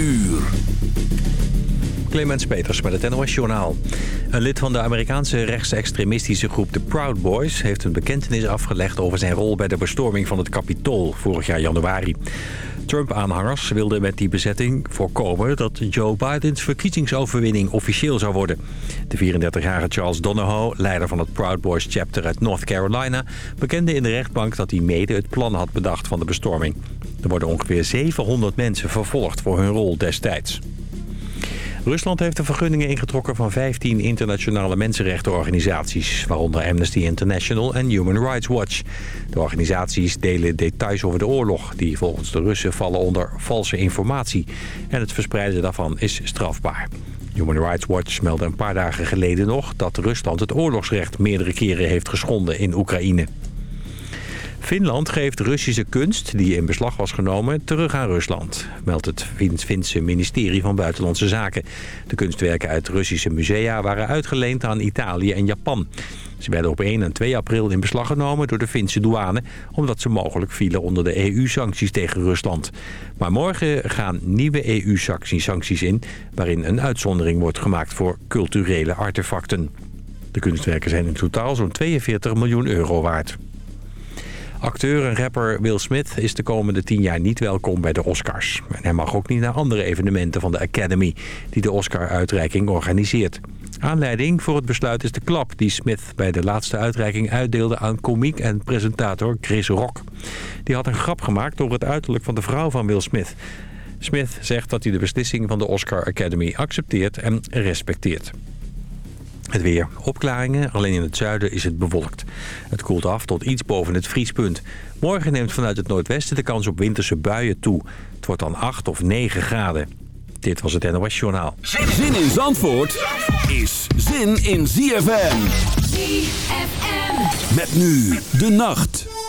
uur. Clemens Peters met het NOS Journaal. Een lid van de Amerikaanse rechtsextremistische groep The Proud Boys... heeft een bekentenis afgelegd over zijn rol bij de bestorming van het Capitool vorig jaar januari. Trump-aanhangers wilden met die bezetting voorkomen dat Joe Bidens verkiezingsoverwinning officieel zou worden. De 34-jarige Charles Donahoe, leider van het Proud Boys chapter uit North Carolina... bekende in de rechtbank dat hij mede het plan had bedacht van de bestorming. Er worden ongeveer 700 mensen vervolgd voor hun rol destijds. Rusland heeft de vergunningen ingetrokken van 15 internationale mensenrechtenorganisaties... waaronder Amnesty International en Human Rights Watch. De organisaties delen details over de oorlog... die volgens de Russen vallen onder valse informatie. En het verspreiden daarvan is strafbaar. Human Rights Watch meldde een paar dagen geleden nog... dat Rusland het oorlogsrecht meerdere keren heeft geschonden in Oekraïne. Finland geeft Russische kunst, die in beslag was genomen, terug aan Rusland. Meldt het Finse ministerie van Buitenlandse Zaken. De kunstwerken uit Russische musea waren uitgeleend aan Italië en Japan. Ze werden op 1 en 2 april in beslag genomen door de Finse douane... omdat ze mogelijk vielen onder de EU-sancties tegen Rusland. Maar morgen gaan nieuwe EU-sancties in... waarin een uitzondering wordt gemaakt voor culturele artefacten. De kunstwerken zijn in totaal zo'n 42 miljoen euro waard. Acteur en rapper Will Smith is de komende tien jaar niet welkom bij de Oscars. En hij mag ook niet naar andere evenementen van de Academy... die de Oscar-uitreiking organiseert. Aanleiding voor het besluit is de klap die Smith bij de laatste uitreiking uitdeelde aan komiek en presentator Chris Rock. Die had een grap gemaakt door het uiterlijk van de vrouw van Will Smith. Smith zegt dat hij de beslissing van de Oscar Academy accepteert en respecteert. Het weer. Opklaringen, alleen in het zuiden is het bewolkt. Het koelt af tot iets boven het vriespunt. Morgen neemt vanuit het noordwesten de kans op winterse buien toe. Het wordt dan 8 of 9 graden. Dit was het NOS Journaal. Zin in Zandvoort is zin in ZFM. ZFM. Met nu de nacht.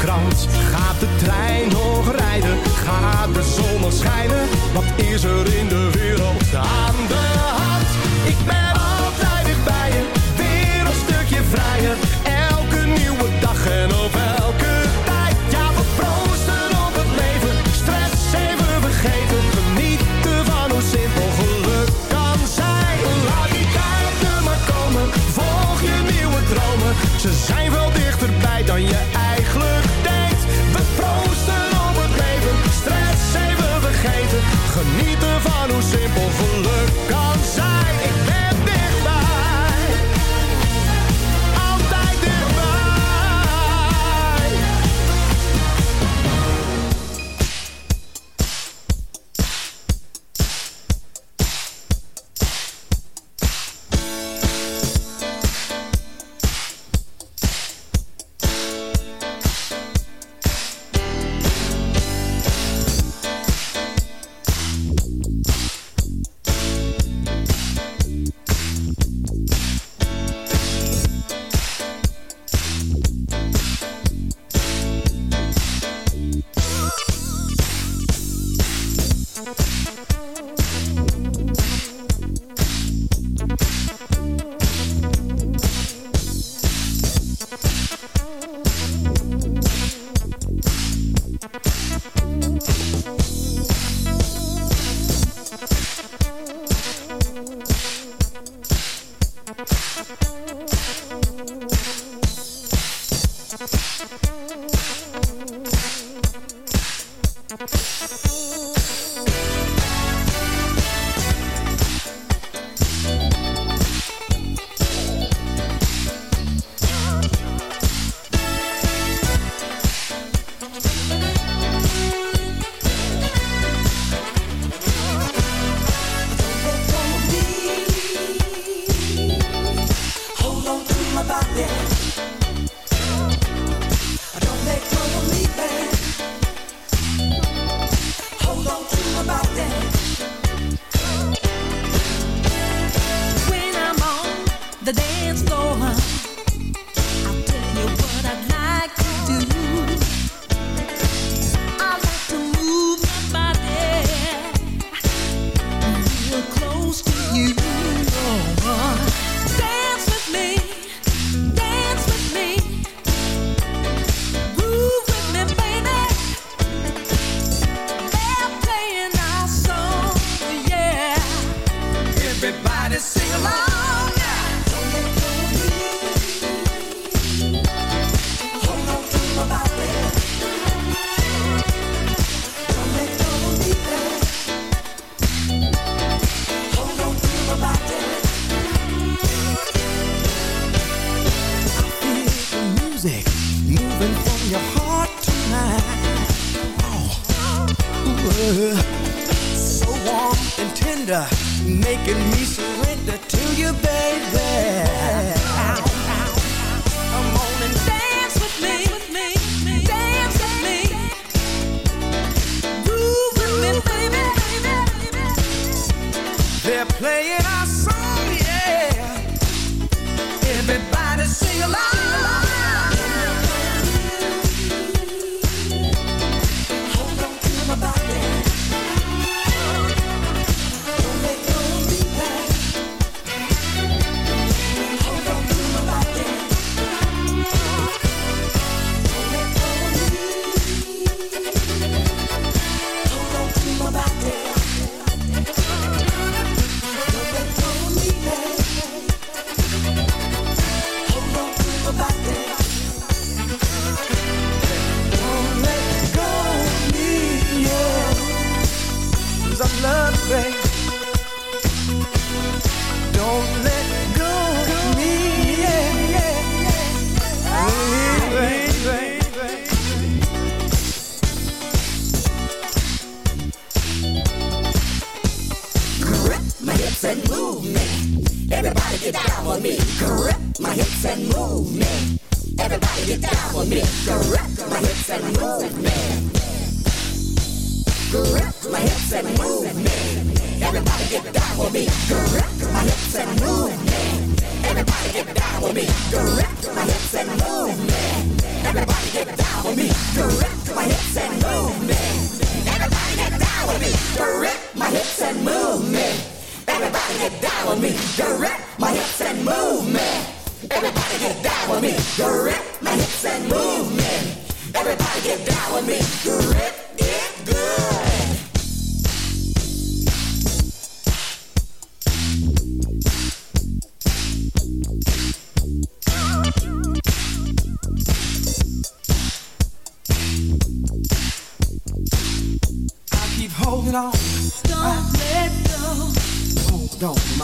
Gaat de trein nog rijden? Gaat de zon nog schijnen? Wat is er in de wereld aan de hand? Ik ben altijd weer bij je, weer een stukje vrijer. Elke nieuwe dag en op elke tijd. Ja, we proosten op het leven, stress even vergeten. Genieten van hoe simpel geluk kan zijn. Laat die tijd er maar komen, volg je nieuwe dromen. Ze zijn wel dichterbij dan je eigen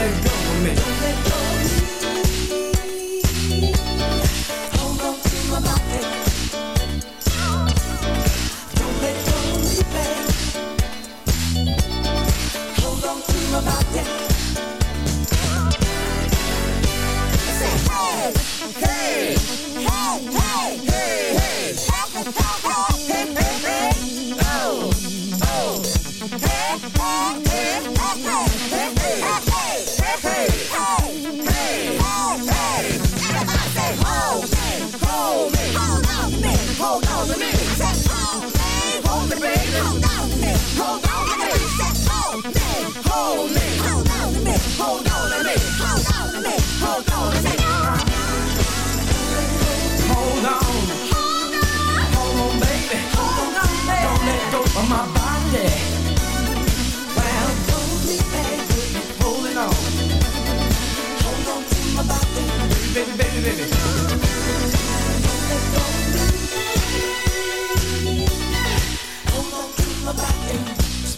Let go me. Don't let go me.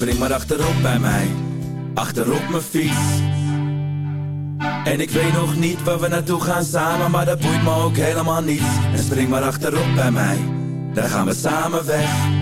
Spring maar achterop bij mij, achterop mijn fiets. En ik weet nog niet waar we naartoe gaan samen, maar dat boeit me ook helemaal niet. En spring maar achterop bij mij, dan gaan we samen weg.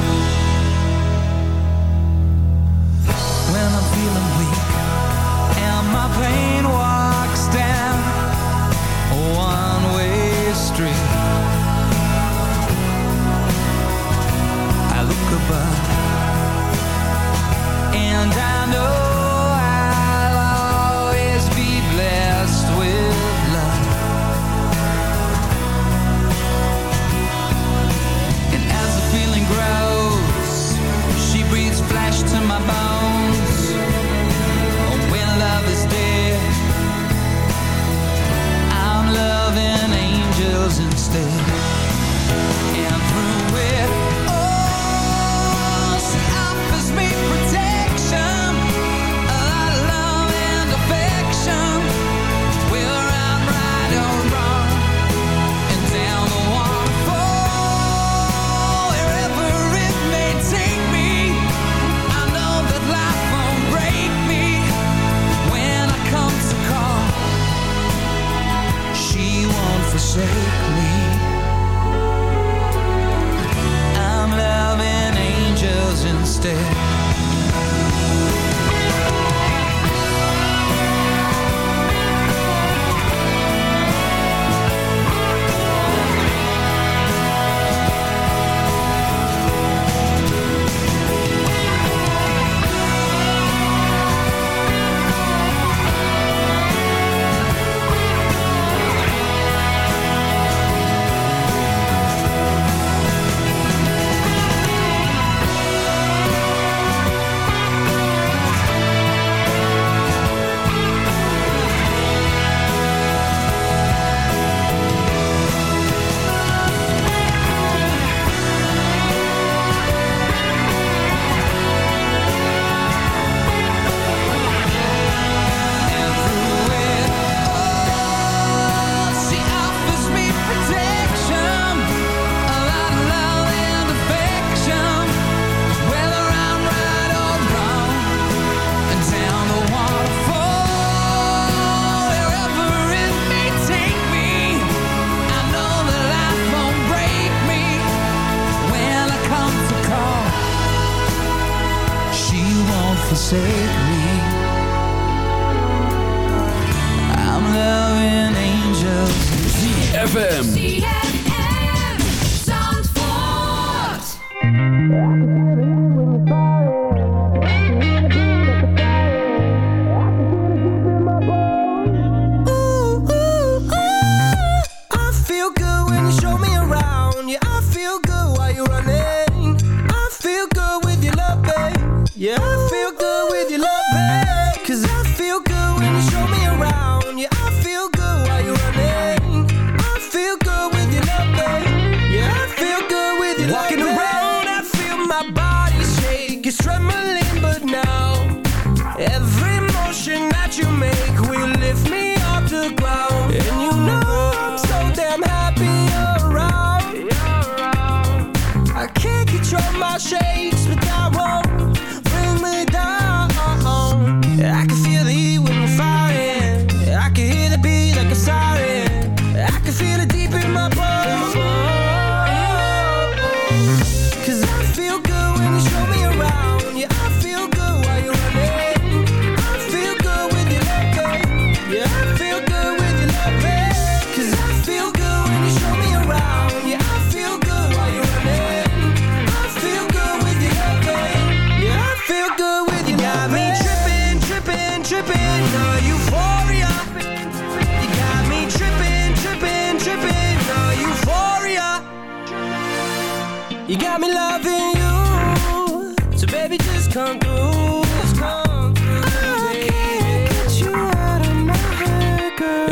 forsake me. I'm loving angels. ZFM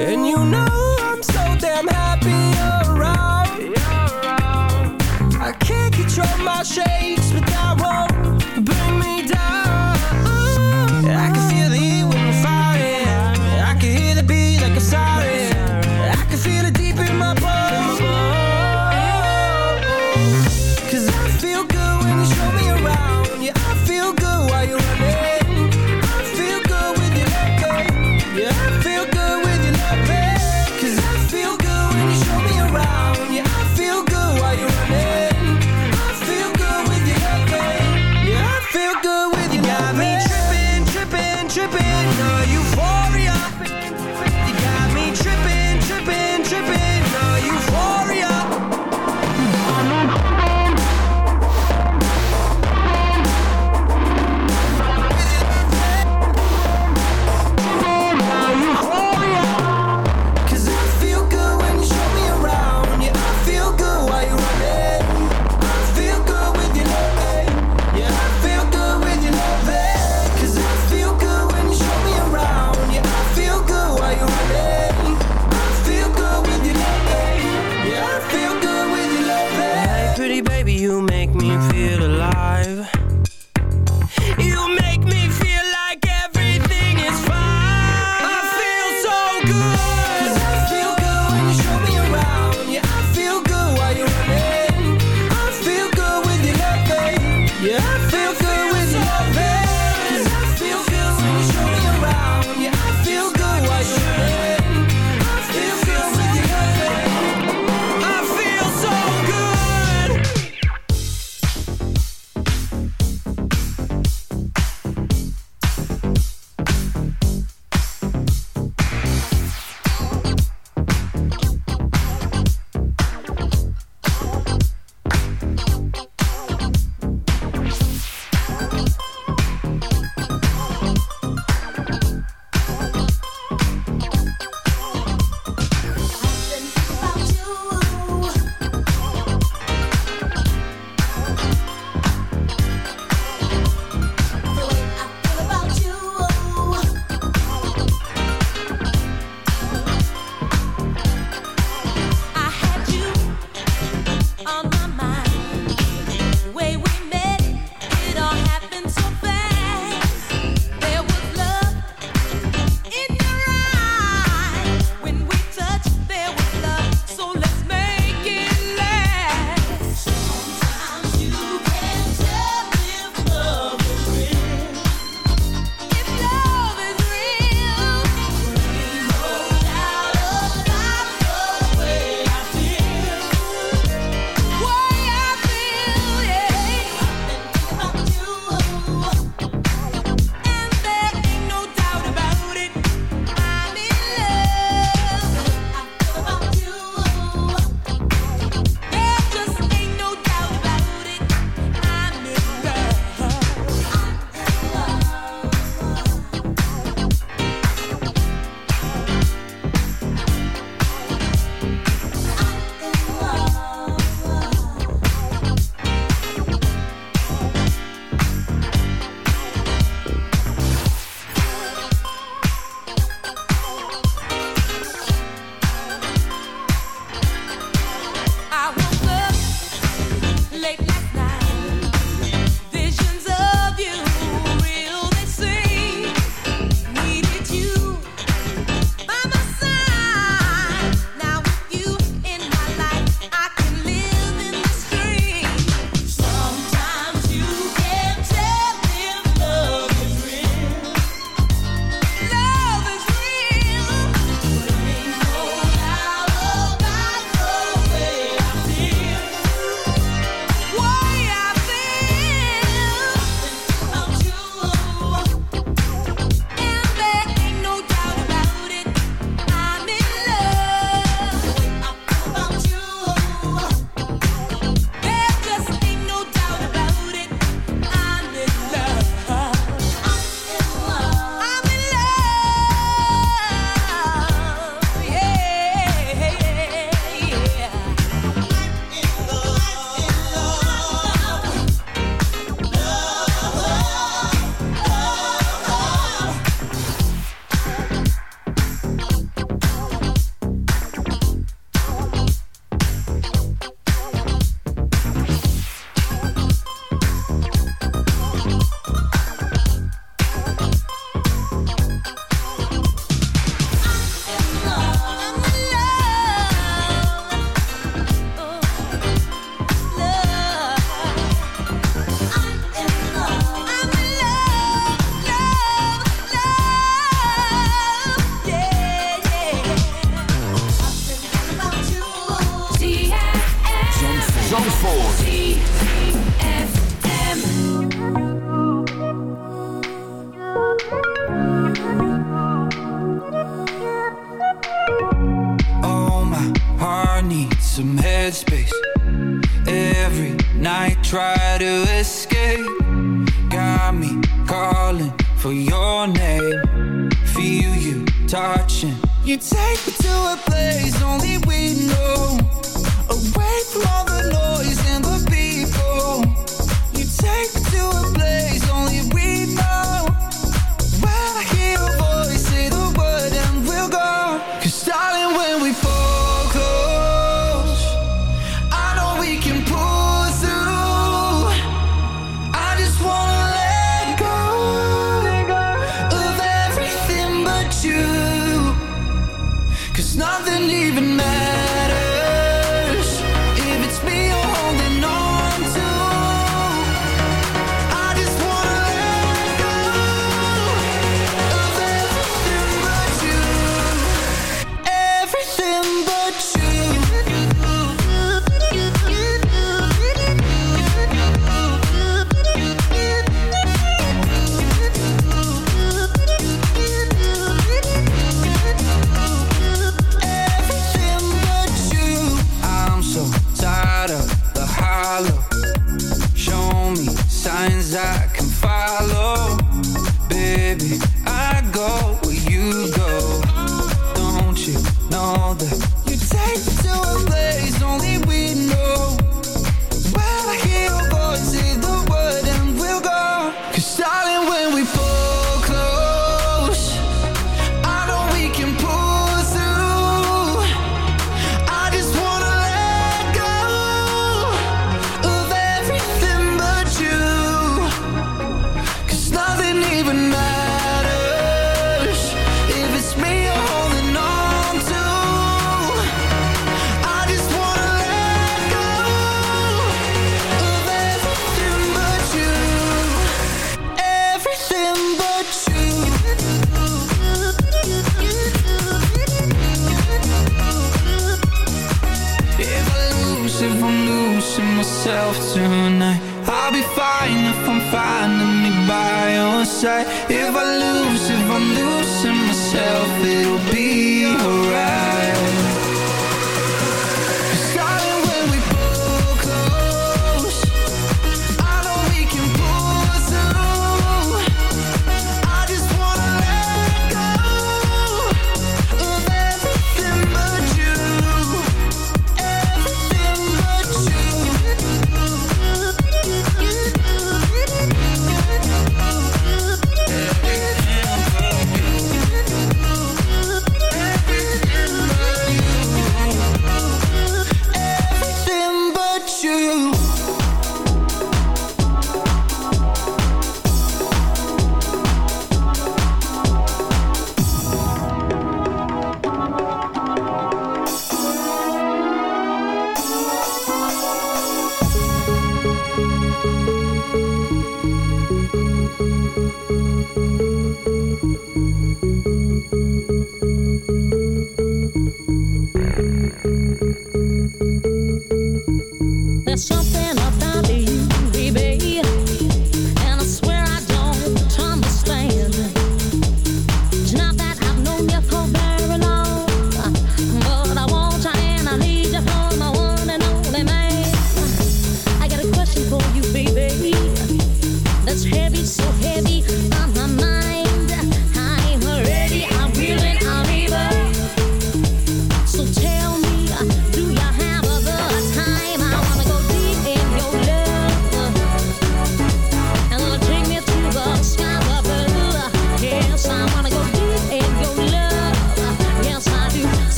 And you know I'm so damn happy you're around. I can't control my